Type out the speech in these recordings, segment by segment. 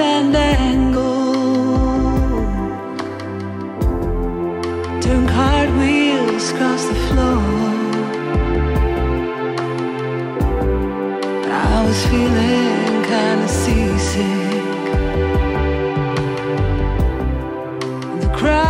fandango. Turn cartwheels across the floor. I was feeling kinda seasick. The crowd.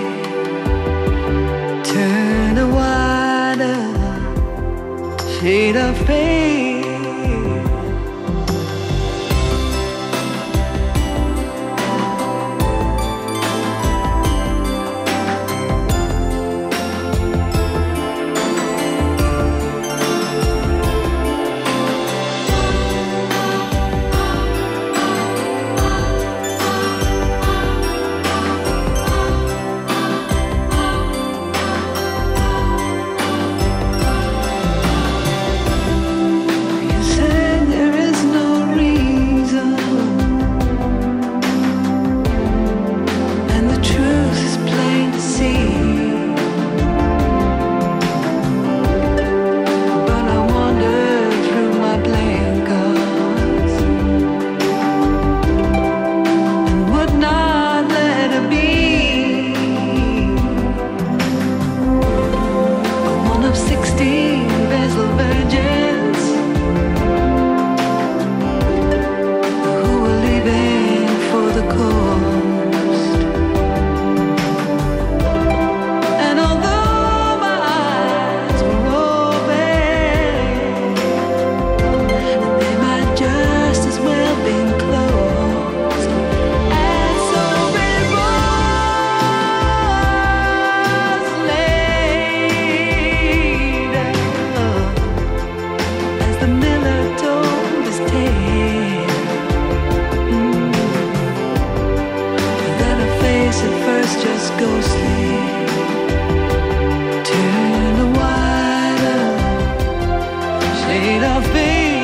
shade of faith. shade of being